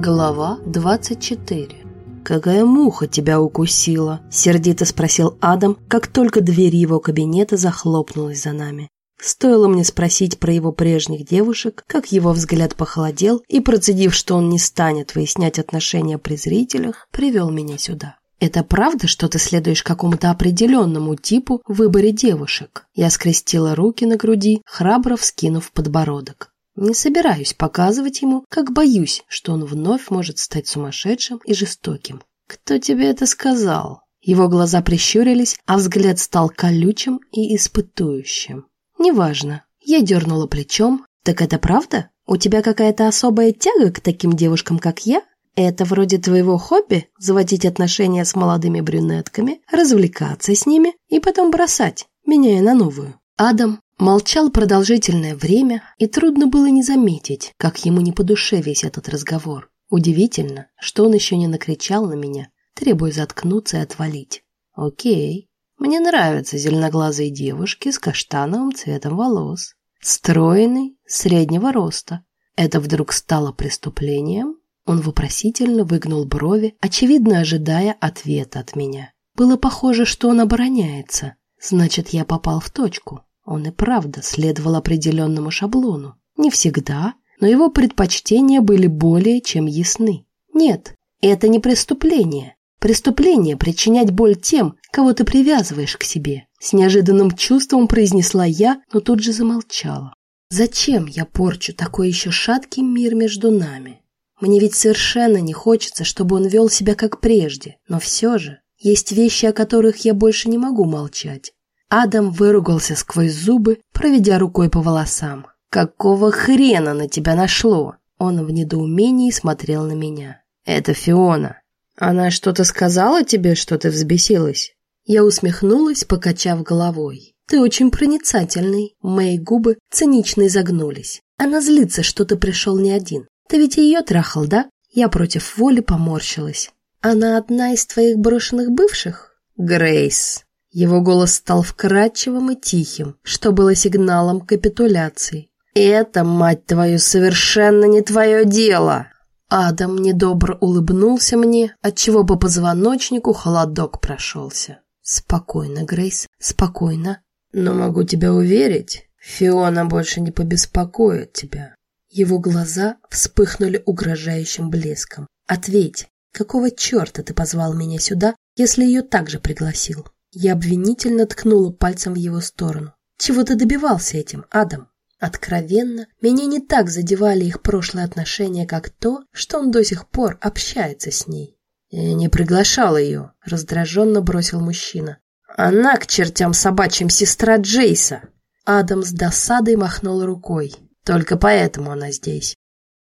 Глава 24 «Какая муха тебя укусила?» – сердито спросил Адам, как только дверь его кабинета захлопнулась за нами. Стоило мне спросить про его прежних девушек, как его взгляд похолодел и, процедив, что он не станет выяснять отношения при зрителях, привел меня сюда. «Это правда, что ты следуешь какому-то определенному типу в выборе девушек?» Я скрестила руки на груди, храбро вскинув подбородок. Не собираюсь показывать ему, как боюсь, что он вновь может стать сумасшедшим и жестоким. «Кто тебе это сказал?» Его глаза прищурились, а взгляд стал колючим и испытующим. «Неважно». Я дернула плечом. «Так это правда? У тебя какая-то особая тяга к таким девушкам, как я? Это вроде твоего хобби – заводить отношения с молодыми брюнетками, развлекаться с ними и потом бросать, меняя на новую?» Адам Молчал продолжительное время, и трудно было не заметить, как ему не по душе весь этот разговор. Удивительно, что он еще не накричал на меня, требуя заткнуться и отвалить. Окей, мне нравятся зеленоглазые девушки с каштановым цветом волос. Стройный, среднего роста. Это вдруг стало преступлением? Он вопросительно выгнул брови, очевидно ожидая ответа от меня. Было похоже, что он обороняется. Значит, я попал в точку. Он и правда следовал определенному шаблону. Не всегда, но его предпочтения были более чем ясны. Нет, это не преступление. Преступление – причинять боль тем, кого ты привязываешь к себе. С неожиданным чувством произнесла я, но тут же замолчала. Зачем я порчу такой еще шаткий мир между нами? Мне ведь совершенно не хочется, чтобы он вел себя как прежде, но все же есть вещи, о которых я больше не могу молчать. Адам выругался сквозь зубы, проведя рукой по волосам. «Какого хрена на тебя нашло?» Он в недоумении смотрел на меня. «Это Фиона. Она что-то сказала тебе, что ты взбесилась?» Я усмехнулась, покачав головой. «Ты очень проницательный». Мои губы цинично изогнулись. Она злится, что ты пришел не один. Ты ведь ее трахал, да? Я против воли поморщилась. Она одна из твоих брошенных бывших? Грейс. Его голос стал вкрадчивым и тихим, что было сигналом капитуляции. «Это, мать твою, совершенно не твое дело!» Адам недобро улыбнулся мне, отчего по позвоночнику холодок прошелся. «Спокойно, Грейс, спокойно. Но могу тебя уверить, Фиона больше не побеспокоит тебя». Его глаза вспыхнули угрожающим блеском. «Ответь, какого черта ты позвал меня сюда, если ее также пригласил?» Я обвинительно ткнула пальцем в его сторону. «Чего ты добивался этим, Адам?» Откровенно, меня не так задевали их прошлые отношения, как то, что он до сих пор общается с ней. «Я не приглашал ее», — раздраженно бросил мужчина. «Она к чертям собачьим сестра Джейса!» Адам с досадой махнул рукой. «Только поэтому она здесь».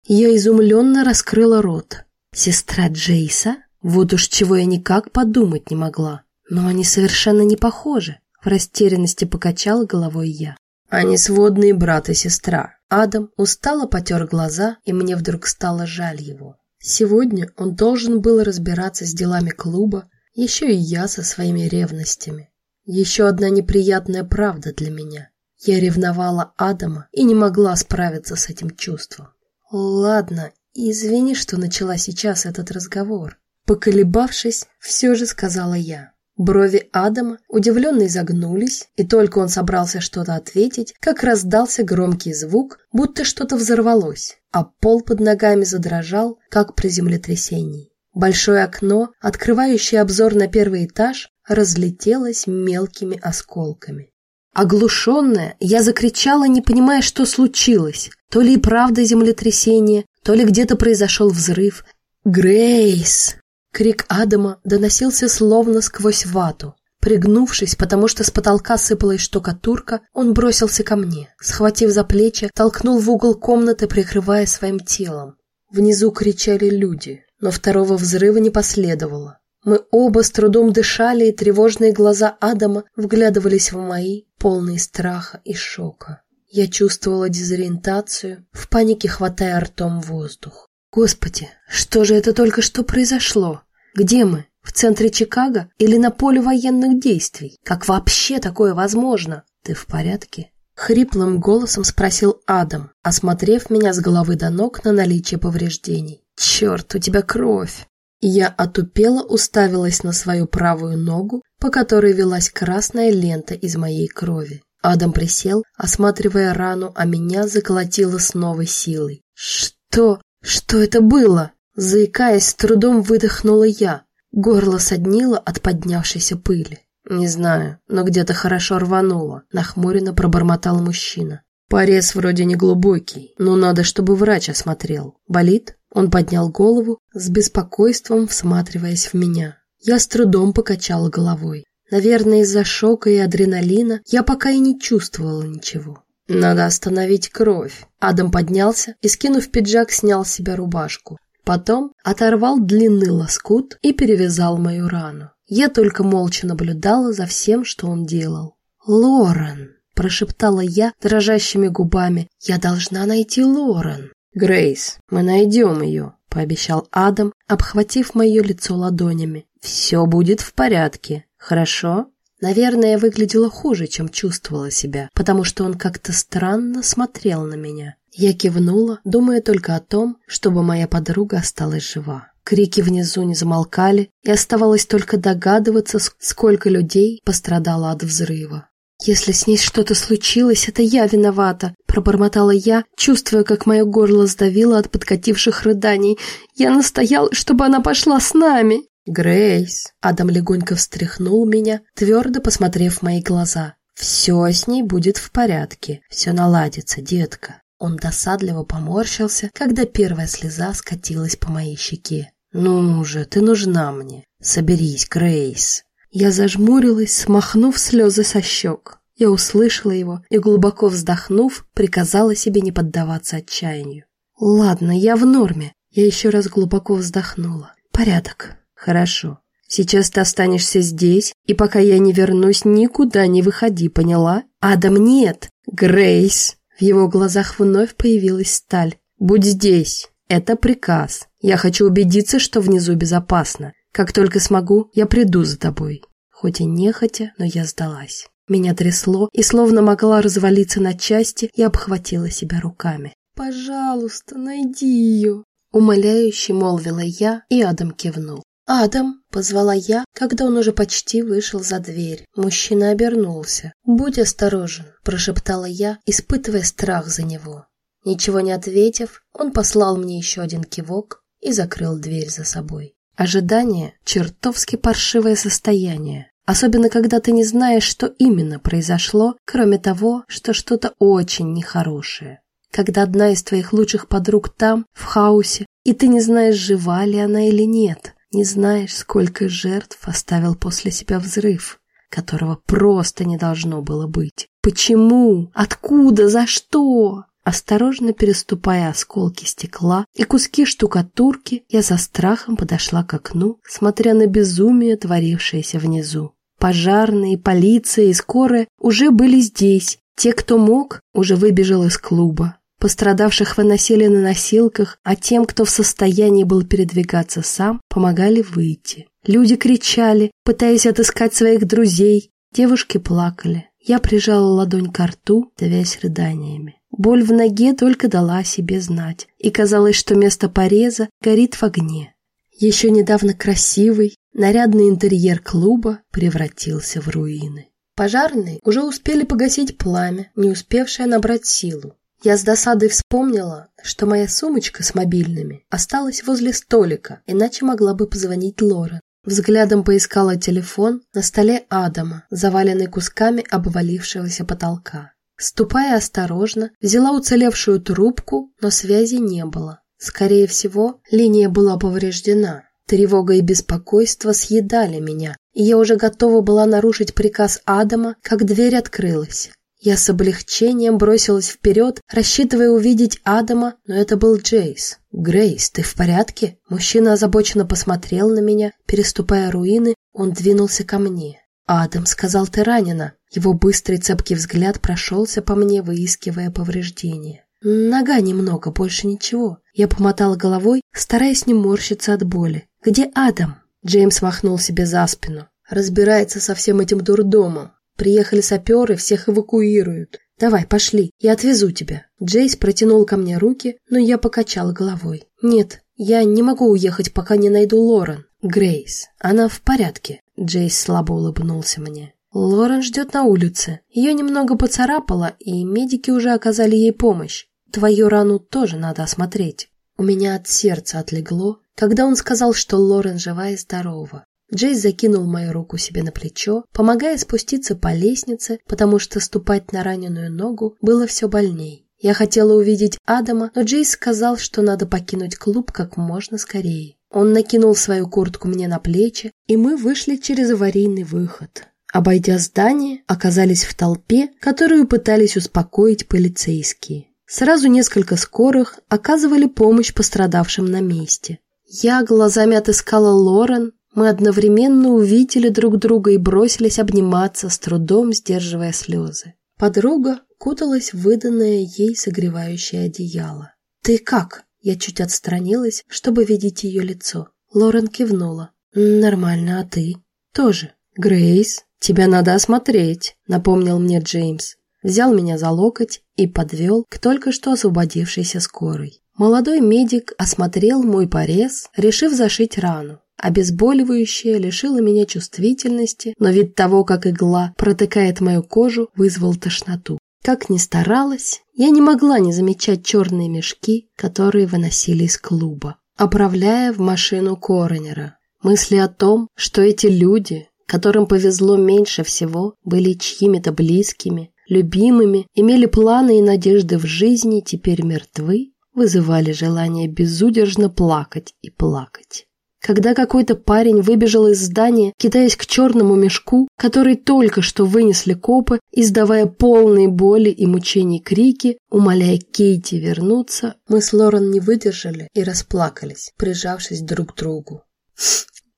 Я изумленно раскрыла рот. «Сестра Джейса? Вот уж чего я никак подумать не могла. Но они совершенно не похожи. В растерянности покачала головой я. Они сводные брат и сестра. Адам устало потер глаза, и мне вдруг стало жаль его. Сегодня он должен был разбираться с делами клуба, еще и я со своими ревностями. Еще одна неприятная правда для меня. Я ревновала Адама и не могла справиться с этим чувством. Ладно, извини, что начала сейчас этот разговор. Поколебавшись, все же сказала я. Брови Адама удивленно изогнулись, и только он собрался что-то ответить, как раздался громкий звук, будто что-то взорвалось, а пол под ногами задрожал, как при землетрясении. Большое окно, открывающее обзор на первый этаж, разлетелось мелкими осколками. Оглушенная, я закричала, не понимая, что случилось. То ли и правда землетрясение, то ли где-то произошел взрыв. «Грейс!» Крик Адама доносился словно сквозь вату. Пригнувшись, потому что с потолка сыпалась штукатурка, он бросился ко мне, схватив за плечи, толкнул в угол комнаты, прикрывая своим телом. Внизу кричали люди, но второго взрыва не последовало. Мы оба с трудом дышали, и тревожные глаза Адама вглядывались в мои, полные страха и шока. Я чувствовала дезориентацию, в панике хватая ртом воздух. Господи, что же это только что произошло? Где мы? В центре Чикаго или на поле военных действий? Как вообще такое возможно? Ты в порядке? Хриплым голосом спросил Адам, осмотрев меня с головы до ног на наличие повреждений. Черт, у тебя кровь!» Я отупело уставилась на свою правую ногу, по которой велась красная лента из моей крови. Адам присел, осматривая рану, а меня заколотило с новой силой. «Что? Что это было?» Заикаясь, с трудом выдохнула я. Горло соднило от поднявшейся пыли. «Не знаю, но где-то хорошо рвануло», — нахмуренно пробормотал мужчина. «Порез вроде не глубокий, но надо, чтобы врач осмотрел. Болит?» Он поднял голову, с беспокойством всматриваясь в меня. Я с трудом покачала головой. Наверное, из-за шока и адреналина я пока и не чувствовала ничего. «Надо остановить кровь». Адам поднялся и, скинув пиджак, снял с себя рубашку. Потом оторвал длинный лоскут и перевязал мою рану. Я только молча наблюдала за всем, что он делал. «Лорен!» – прошептала я дрожащими губами. «Я должна найти Лорен!» «Грейс, мы найдем ее!» – пообещал Адам, обхватив мое лицо ладонями. «Все будет в порядке, хорошо?» Наверное, я выглядела хуже, чем чувствовала себя, потому что он как-то странно смотрел на меня. Я кивнула, думая только о том, чтобы моя подруга осталась жива. Крики внизу не замолкали, и оставалось только догадываться, сколько людей пострадало от взрыва. «Если с ней что-то случилось, это я виновата», – пробормотала я, чувствуя, как мое горло сдавило от подкативших рыданий. «Я настоял, чтобы она пошла с нами». «Грейс», – Адам легонько встряхнул меня, твердо посмотрев в мои глаза. «Все с ней будет в порядке, все наладится, детка». Он досадливо поморщился, когда первая слеза скатилась по моей щеке. «Ну же, ты нужна мне. Соберись, Грейс». Я зажмурилась, смахнув слезы со щек. Я услышала его и, глубоко вздохнув, приказала себе не поддаваться отчаянию. «Ладно, я в норме». Я еще раз глубоко вздохнула. «Порядок. Хорошо. Сейчас ты останешься здесь, и пока я не вернусь, никуда не выходи, поняла? Адам, нет! Грейс!» В его глазах вновь появилась сталь. «Будь здесь. Это приказ. Я хочу убедиться, что внизу безопасно. Как только смогу, я приду за тобой». Хоть и нехотя, но я сдалась. Меня трясло, и словно могла развалиться на части, я обхватила себя руками. «Пожалуйста, найди ее!» Умоляюще молвила я, и Адам кивнул. «Адам!» – позвала я, когда он уже почти вышел за дверь. Мужчина обернулся. «Будь осторожен!» – прошептала я, испытывая страх за него. Ничего не ответив, он послал мне еще один кивок и закрыл дверь за собой. Ожидание – чертовски паршивое состояние. Особенно, когда ты не знаешь, что именно произошло, кроме того, что что-то очень нехорошее. Когда одна из твоих лучших подруг там, в хаосе, и ты не знаешь, жива ли она или нет. Не знаешь, сколько жертв оставил после себя взрыв, которого просто не должно было быть. Почему? Откуда? За что? Осторожно переступая осколки стекла и куски штукатурки, я за страхом подошла к окну, смотря на безумие, творившееся внизу. Пожарные, полиция и скорая уже были здесь. Те, кто мог, уже выбежал из клуба. Пострадавших выносили на носилках, а тем, кто в состоянии был передвигаться сам, помогали выйти. Люди кричали, пытаясь отыскать своих друзей. Девушки плакали. Я прижала ладонь к рту, давясь рыданиями. Боль в ноге только дала о себе знать, и казалось, что место пореза горит в огне. Еще недавно красивый, нарядный интерьер клуба превратился в руины. Пожарные уже успели погасить пламя, не успевшее набрать силу. Я с досадой вспомнила, что моя сумочка с мобильными осталась возле столика, иначе могла бы позвонить Лора. Взглядом поискала телефон на столе Адама, заваленный кусками обвалившегося потолка. Ступая осторожно, взяла уцелевшую трубку, но связи не было. Скорее всего, линия была повреждена. Тревога и беспокойство съедали меня, и я уже готова была нарушить приказ Адама, как дверь открылась. Я с облегчением бросилась вперед, рассчитывая увидеть Адама, но это был Джейс. «Грейс, ты в порядке?» Мужчина озабоченно посмотрел на меня, переступая руины, он двинулся ко мне. «Адам сказал, ты ранена». Его быстрый цепкий взгляд прошелся по мне, выискивая повреждения. «Нога немного, больше ничего». Я помотала головой, стараясь не морщиться от боли. «Где Адам?» Джеймс махнул себе за спину. «Разбирается со всем этим дурдомом. Приехали саперы, всех эвакуируют. Давай, пошли, я отвезу тебя». Джейс протянул ко мне руки, но я покачала головой. «Нет, Я не могу уехать, пока не найду Лорен. Грейс, она в порядке. Джейс слабо улыбнулся мне. Лорен ждет на улице. Ее немного поцарапало, и медики уже оказали ей помощь. Твою рану тоже надо осмотреть. У меня от сердца отлегло, когда он сказал, что Лорен жива и здорова. Джейс закинул мою руку себе на плечо, помогая спуститься по лестнице, потому что ступать на раненую ногу было все больней. Я хотела увидеть Адама, но Джейс сказал, что надо покинуть клуб как можно скорее. Он накинул свою куртку мне на плечи, и мы вышли через аварийный выход. Обойдя здание, оказались в толпе, которую пытались успокоить полицейские. Сразу несколько скорых оказывали помощь пострадавшим на месте. Я глазами отыскала Лорен, мы одновременно увидели друг друга и бросились обниматься, с трудом сдерживая слезы. Подруга куталась в выданное ей согревающее одеяло. «Ты как?» Я чуть отстранилась, чтобы видеть ее лицо. Лорен кивнула. «Нормально, а ты?» «Тоже». «Грейс, тебя надо осмотреть», — напомнил мне Джеймс. Взял меня за локоть и подвел к только что освободившейся скорой. Молодой медик осмотрел мой порез, решив зашить рану. Обезболивающее лишило меня чувствительности, но вид того, как игла протыкает мою кожу, вызвал тошноту. Как ни старалась, я не могла не замечать черные мешки, которые выносили из клуба, оправляя в машину коронера. Мысли о том, что эти люди, которым повезло меньше всего, были чьими-то близкими, любимыми, имели планы и надежды в жизни, теперь мертвы, вызывали желание безудержно плакать и плакать. Когда какой-то парень выбежал из здания, кидаясь к черному мешку, который только что вынесли копы, издавая полные боли и мучений крики, умоляя Кейти вернуться, мы с Лорен не выдержали и расплакались, прижавшись друг к другу.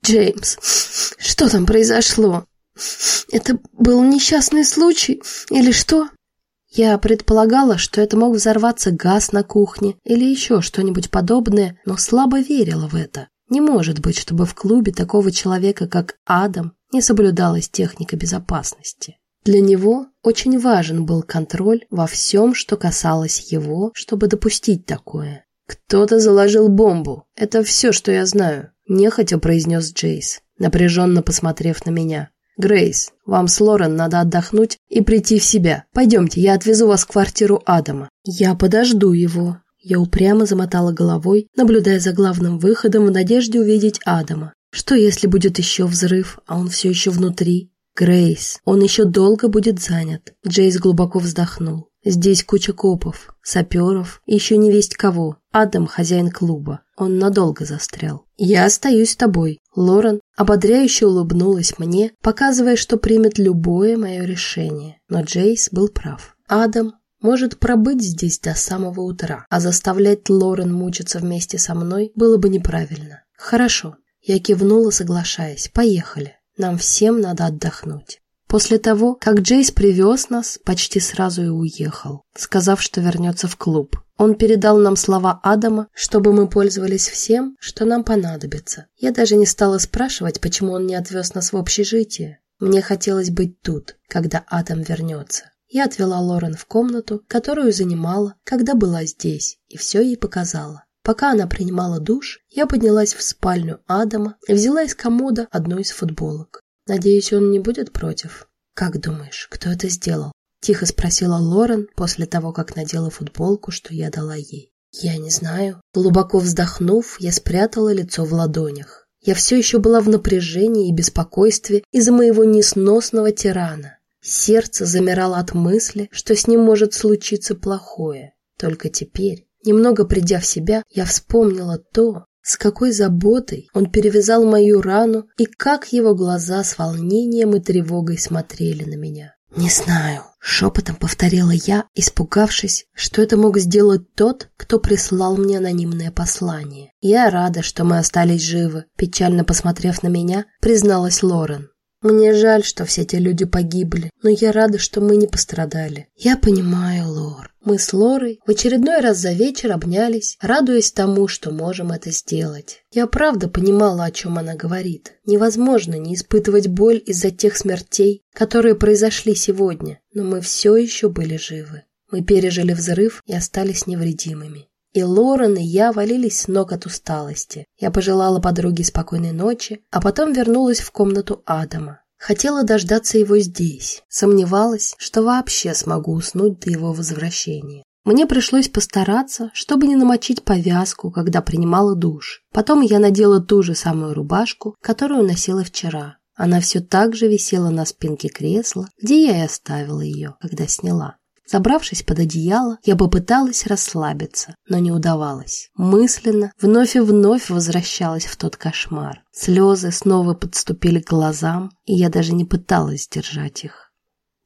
«Джеймс, что там произошло?» Это был несчастный случай или что? Я предполагала, что это мог взорваться газ на кухне или еще что-нибудь подобное, но слабо верила в это. Не может быть, чтобы в клубе такого человека, как Адам, не соблюдалась техника безопасности. Для него очень важен был контроль во всем, что касалось его, чтобы допустить такое. «Кто-то заложил бомбу. Это все, что я знаю», – нехотя произнес Джейс, напряженно посмотрев на меня. «Грейс, вам с Лорен надо отдохнуть и прийти в себя. Пойдемте, я отвезу вас в квартиру Адама». «Я подожду его». Я упрямо замотала головой, наблюдая за главным выходом в надежде увидеть Адама. Что если будет еще взрыв, а он все еще внутри? Грейс, он еще долго будет занят. Джейс глубоко вздохнул. Здесь куча копов, саперов и еще не весть кого. Адам – хозяин клуба. Он надолго застрял. «Я остаюсь с тобой». Лорен ободряюще улыбнулась мне, показывая, что примет любое мое решение. Но Джейс был прав. Адам может пробыть здесь до самого утра, а заставлять Лорен мучиться вместе со мной было бы неправильно. «Хорошо». Я кивнула, соглашаясь. «Поехали. Нам всем надо отдохнуть». После того, как Джейс привез нас, почти сразу и уехал, сказав, что вернется в клуб. Он передал нам слова Адама, чтобы мы пользовались всем, что нам понадобится. Я даже не стала спрашивать, почему он не отвез нас в общежитие. Мне хотелось быть тут, когда Адам вернется. Я отвела Лорен в комнату, которую занимала, когда была здесь, и все ей показала. Пока она принимала душ, я поднялась в спальню Адама и взяла из комода одну из футболок. Надеюсь, он не будет против. Как думаешь, кто это сделал? Тихо спросила Лорен после того, как надела футболку, что я дала ей. Я не знаю. Глубоко вздохнув, я спрятала лицо в ладонях. Я все еще была в напряжении и беспокойстве из-за моего несносного тирана. Сердце замирало от мысли, что с ним может случиться плохое. Только теперь, немного придя в себя, я вспомнила то, с какой заботой он перевязал мою рану и как его глаза с волнением и тревогой смотрели на меня. «Не знаю», — шепотом повторила я, испугавшись, что это мог сделать тот, кто прислал мне анонимное послание. «Я рада, что мы остались живы», — печально посмотрев на меня, призналась Лорен. Мне жаль, что все эти люди погибли, но я рада, что мы не пострадали. Я понимаю, Лор. Мы с Лорой в очередной раз за вечер обнялись, радуясь тому, что можем это сделать. Я правда понимала, о чем она говорит. Невозможно не испытывать боль из-за тех смертей, которые произошли сегодня, но мы все еще были живы. Мы пережили взрыв и остались невредимыми. И Лорен, и я валились с ног от усталости. Я пожелала подруге спокойной ночи, а потом вернулась в комнату Адама. Хотела дождаться его здесь. Сомневалась, что вообще смогу уснуть до его возвращения. Мне пришлось постараться, чтобы не намочить повязку, когда принимала душ. Потом я надела ту же самую рубашку, которую носила вчера. Она все так же висела на спинке кресла, где я и оставила ее, когда сняла. Забравшись под одеяло, я попыталась расслабиться, но не удавалось. Мысленно вновь и вновь возвращалась в тот кошмар. Слезы снова подступили к глазам, и я даже не пыталась сдержать их.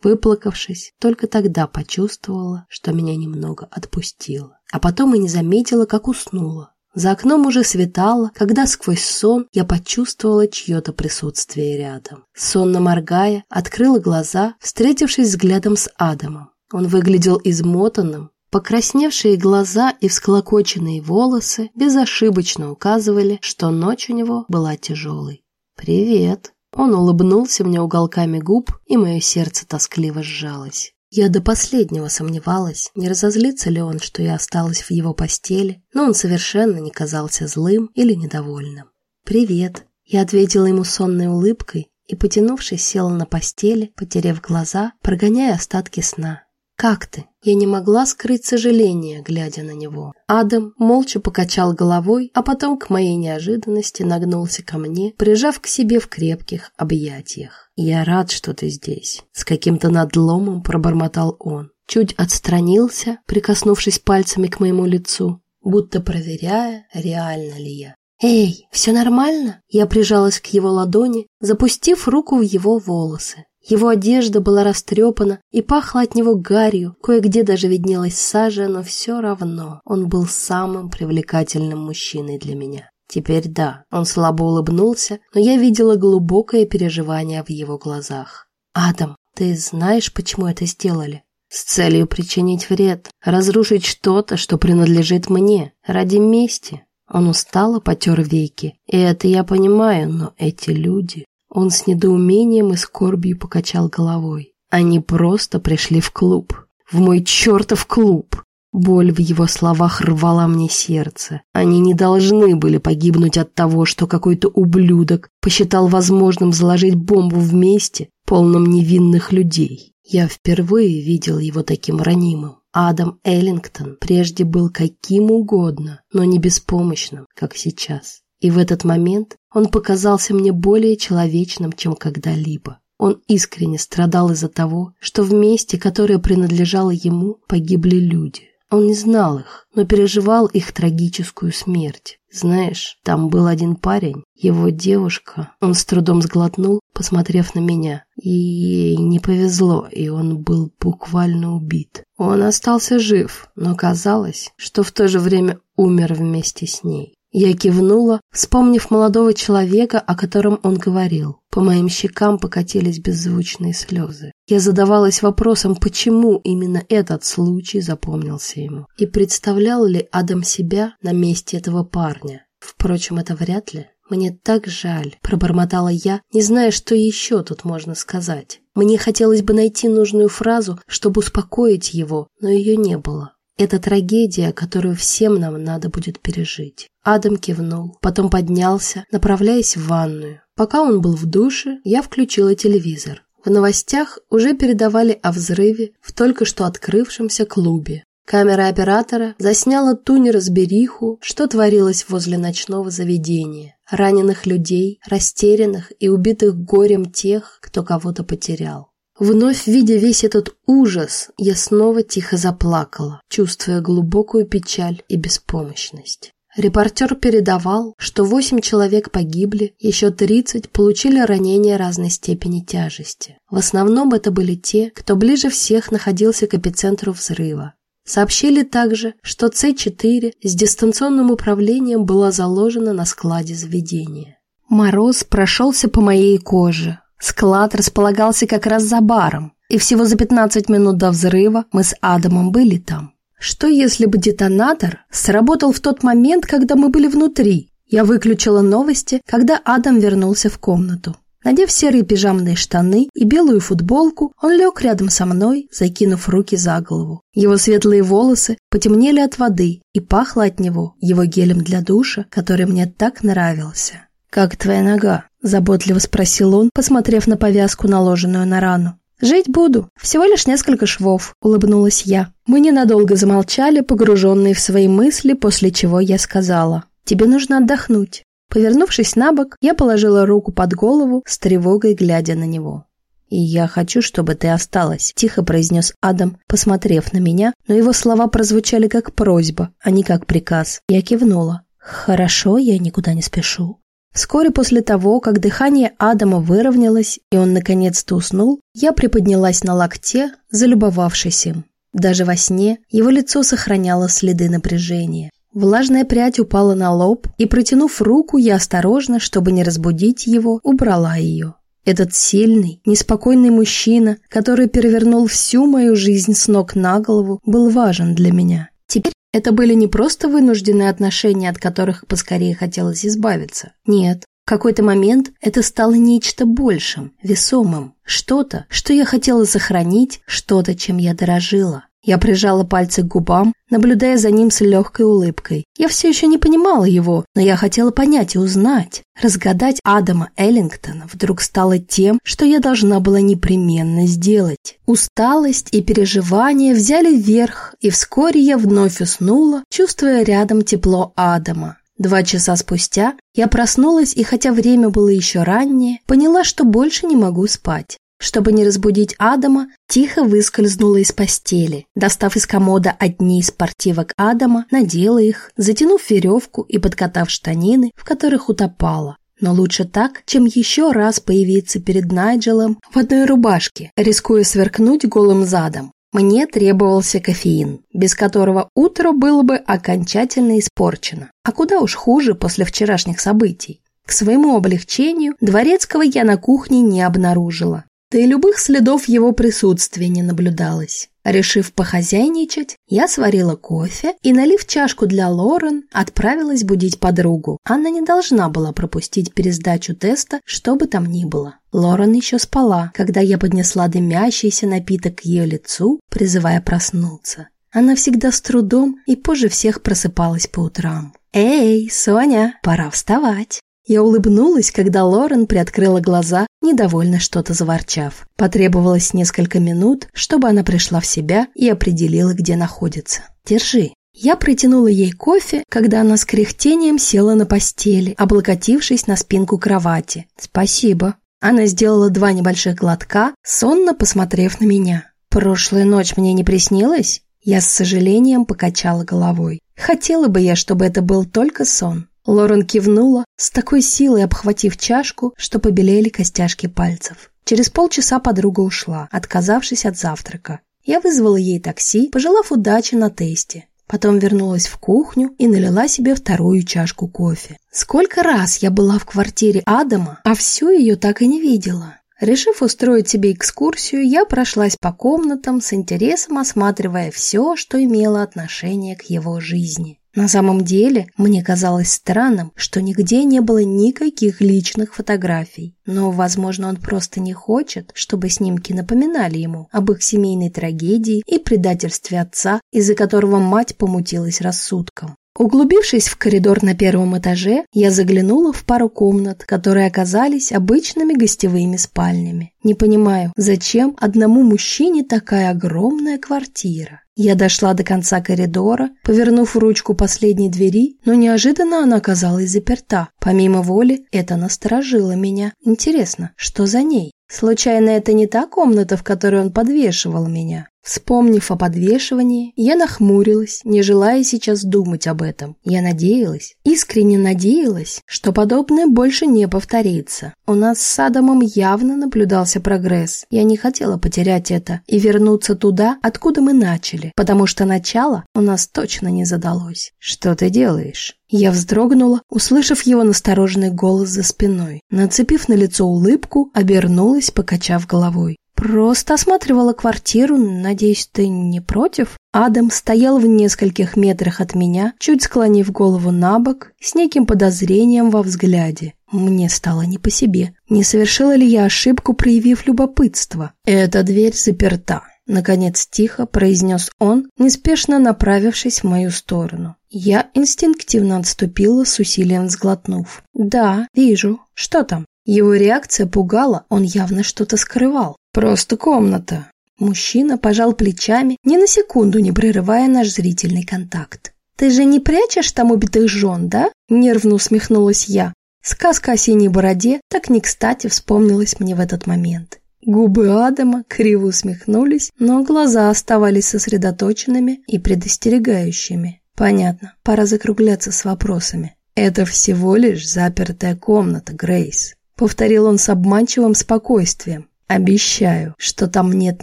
Выплакавшись, только тогда почувствовала, что меня немного отпустило. А потом и не заметила, как уснула. За окном уже светало, когда сквозь сон я почувствовала чье-то присутствие рядом. Сонно моргая, открыла глаза, встретившись взглядом с Адамом. Он выглядел измотанным, Покрасневшие глаза и всклокоченные волосы безошибочно указывали, что ночь у него была тяжелой. «Привет!» Он улыбнулся мне уголками губ, и мое сердце тоскливо сжалось. Я до последнего сомневалась, не разозлится ли он, что я осталась в его постели, но он совершенно не казался злым или недовольным. «Привет!» Я ответила ему сонной улыбкой и, потянувшись, села на постели, потеряв глаза, прогоняя остатки сна. «Как ты?» Я не могла скрыть сожаление, глядя на него. Адам молча покачал головой, а потом, к моей неожиданности, нагнулся ко мне, прижав к себе в крепких объятиях. «Я рад, что ты здесь», — с каким-то надломом пробормотал он. Чуть отстранился, прикоснувшись пальцами к моему лицу, будто проверяя, реально ли я. «Эй, все нормально?» Я прижалась к его ладони, запустив руку в его волосы. Его одежда была растрепана и пахла от него гарью, кое-где даже виднелась сажа, но все равно он был самым привлекательным мужчиной для меня. Теперь да, он слабо улыбнулся, но я видела глубокое переживание в его глазах. «Адам, ты знаешь, почему это сделали?» «С целью причинить вред, разрушить что-то, что принадлежит мне, ради мести». Он устало потер веки. И это я понимаю, но эти люди... Он с недоумением и скорбью покачал головой. Они просто пришли в клуб. В мой чертов клуб. Боль в его словах рвала мне сердце. Они не должны были погибнуть от того, что какой-то ублюдок посчитал возможным заложить бомбу в месте, полном невинных людей. Я впервые видел его таким ранимым. Адам Эллингтон прежде был каким угодно, но не беспомощным, как сейчас. И в этот момент он показался мне более человечным, чем когда-либо. Он искренне страдал из-за того, что в месте, которое принадлежало ему, погибли люди. Он не знал их, но переживал их трагическую смерть. Знаешь, там был один парень, его девушка. Он с трудом сглотнул, посмотрев на меня. И ей не повезло, и он был буквально убит. Он остался жив, но казалось, что в то же время умер вместе с ней. Я кивнула, вспомнив молодого человека, о котором он говорил. По моим щекам покатились беззвучные слезы. Я задавалась вопросом, почему именно этот случай запомнился ему. И представлял ли Адам себя на месте этого парня? Впрочем, это вряд ли. «Мне так жаль», – пробормотала я, не зная, что еще тут можно сказать. Мне хотелось бы найти нужную фразу, чтобы успокоить его, но ее не было. Это трагедия, которую всем нам надо будет пережить. Адам кивнул, потом поднялся, направляясь в ванную. Пока он был в душе, я включила телевизор. В новостях уже передавали о взрыве в только что открывшемся клубе. Камера оператора засняла ту неразбериху, что творилось возле ночного заведения. Раненых людей, растерянных и убитых горем тех, кто кого-то потерял. Вновь видя весь этот ужас, я снова тихо заплакала, чувствуя глубокую печаль и беспомощность. Репортер передавал, что восемь человек погибли, еще тридцать получили ранения разной степени тяжести. В основном это были те, кто ближе всех находился к эпицентру взрыва. Сообщили также, что С-4 с дистанционным управлением была заложена на складе заведения. Мороз прошелся по моей коже, Склад располагался как раз за баром, и всего за 15 минут до взрыва мы с Адамом были там. Что если бы детонатор сработал в тот момент, когда мы были внутри? Я выключила новости, когда Адам вернулся в комнату. Надев серые пижамные штаны и белую футболку, он лег рядом со мной, закинув руки за голову. Его светлые волосы потемнели от воды и пахло от него его гелем для душа, который мне так нравился. «Как твоя нога?» – заботливо спросил он, посмотрев на повязку, наложенную на рану. «Жить буду. Всего лишь несколько швов», – улыбнулась я. Мы ненадолго замолчали, погруженные в свои мысли, после чего я сказала. «Тебе нужно отдохнуть». Повернувшись на бок, я положила руку под голову, с тревогой глядя на него. «И я хочу, чтобы ты осталась», – тихо произнес Адам, посмотрев на меня, но его слова прозвучали как просьба, а не как приказ. Я кивнула. «Хорошо, я никуда не спешу». Вскоре после того, как дыхание Адама выровнялось и он наконец-то уснул, я приподнялась на локте, залюбовавшись им. Даже во сне его лицо сохраняло следы напряжения. Влажная прядь упала на лоб, и, протянув руку, я осторожно, чтобы не разбудить его, убрала ее. Этот сильный, неспокойный мужчина, который перевернул всю мою жизнь с ног на голову, был важен для меня. Теперь это были не просто вынужденные отношения, от которых поскорее хотелось избавиться. Нет, в какой-то момент это стало нечто большим, весомым. Что-то, что я хотела сохранить, что-то, чем я дорожила. Я прижала пальцы к губам, наблюдая за ним с легкой улыбкой. Я все еще не понимала его, но я хотела понять и узнать. Разгадать Адама Эллингтона вдруг стало тем, что я должна была непременно сделать. Усталость и переживания взяли верх, и вскоре я вновь уснула, чувствуя рядом тепло Адама. Два часа спустя я проснулась и, хотя время было еще раннее, поняла, что больше не могу спать. Чтобы не разбудить Адама, тихо выскользнула из постели. Достав из комода одни из спортивок Адама, надела их, затянув веревку и подкатав штанины, в которых утопала. Но лучше так, чем еще раз появиться перед Найджелом в одной рубашке, рискуя сверкнуть голым задом. Мне требовался кофеин, без которого утро было бы окончательно испорчено. А куда уж хуже после вчерашних событий. К своему облегчению Дворецкого я на кухне не обнаружила да и любых следов его присутствия не наблюдалось. Решив похозяйничать, я сварила кофе и, налив чашку для Лорен, отправилась будить подругу. Она не должна была пропустить пересдачу теста, что бы там ни было. Лорен еще спала, когда я поднесла дымящийся напиток к ее лицу, призывая проснуться. Она всегда с трудом и позже всех просыпалась по утрам. «Эй, Соня, пора вставать!» Я улыбнулась, когда Лорен приоткрыла глаза, недовольно что-то заворчав. Потребовалось несколько минут, чтобы она пришла в себя и определила, где находится. «Держи». Я протянула ей кофе, когда она с кряхтением села на постели, облокотившись на спинку кровати. «Спасибо». Она сделала два небольших глотка, сонно посмотрев на меня. «Прошлая ночь мне не приснилась?» Я с сожалением покачала головой. Хотела бы я, чтобы это был только сон. Лорен кивнула, с такой силой обхватив чашку, что побелели костяшки пальцев. Через полчаса подруга ушла, отказавшись от завтрака. Я вызвала ей такси, пожелав удачи на тесте. Потом вернулась в кухню и налила себе вторую чашку кофе. Сколько раз я была в квартире Адама, а всю ее так и не видела. Решив устроить себе экскурсию, я прошлась по комнатам с интересом осматривая все, что имело отношение к его жизни. На самом деле, мне казалось странным, что нигде не было никаких личных фотографий. Но, возможно, он просто не хочет, чтобы снимки напоминали ему об их семейной трагедии и предательстве отца, из-за которого мать помутилась рассудком. Углубившись в коридор на первом этаже, я заглянула в пару комнат, которые оказались обычными гостевыми спальнями. Не понимаю, зачем одному мужчине такая огромная квартира? Я дошла до конца коридора, повернув ручку последней двери, но неожиданно она оказалась заперта. Помимо воли, это насторожило меня. Интересно, что за ней? Случайно это не та комната, в которой он подвешивал меня? Вспомнив о подвешивании, я нахмурилась, не желая сейчас думать об этом. Я надеялась, искренне надеялась, что подобное больше не повторится. У нас с Адамом явно наблюдался прогресс. Я не хотела потерять это и вернуться туда, откуда мы начали, потому что начало у нас точно не задалось. «Что ты делаешь?» Я вздрогнула, услышав его настороженный голос за спиной. Нацепив на лицо улыбку, обернулась, покачав головой. «Просто осматривала квартиру, надеюсь, ты не против?» Адам стоял в нескольких метрах от меня, чуть склонив голову на бок, с неким подозрением во взгляде. Мне стало не по себе. Не совершила ли я ошибку, проявив любопытство? «Эта дверь заперта», Наконец тихо произнес он, неспешно направившись в мою сторону. Я инстинктивно отступила, с усилием сглотнув. «Да, вижу. Что там?» Его реакция пугала, он явно что-то скрывал. «Просто комната». Мужчина пожал плечами, ни на секунду не прерывая наш зрительный контакт. «Ты же не прячешь там убитых жен, да?» Нервно усмехнулась я. Сказка о синей бороде так не кстати вспомнилась мне в этот момент. Губы Адама криво усмехнулись, но глаза оставались сосредоточенными и предостерегающими. Понятно, пора закругляться с вопросами. «Это всего лишь запертая комната, Грейс», — повторил он с обманчивым спокойствием. «Обещаю, что там нет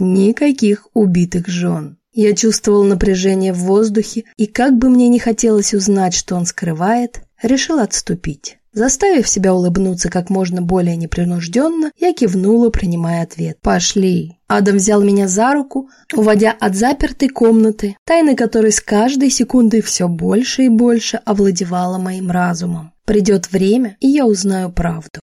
никаких убитых жен». Я чувствовал напряжение в воздухе, и как бы мне не хотелось узнать, что он скрывает, решил отступить. Заставив себя улыбнуться как можно более непринужденно, я кивнула, принимая ответ. «Пошли». Адам взял меня за руку, уводя от запертой комнаты, тайны которой с каждой секундой все больше и больше овладевала моим разумом. Придет время, и я узнаю правду.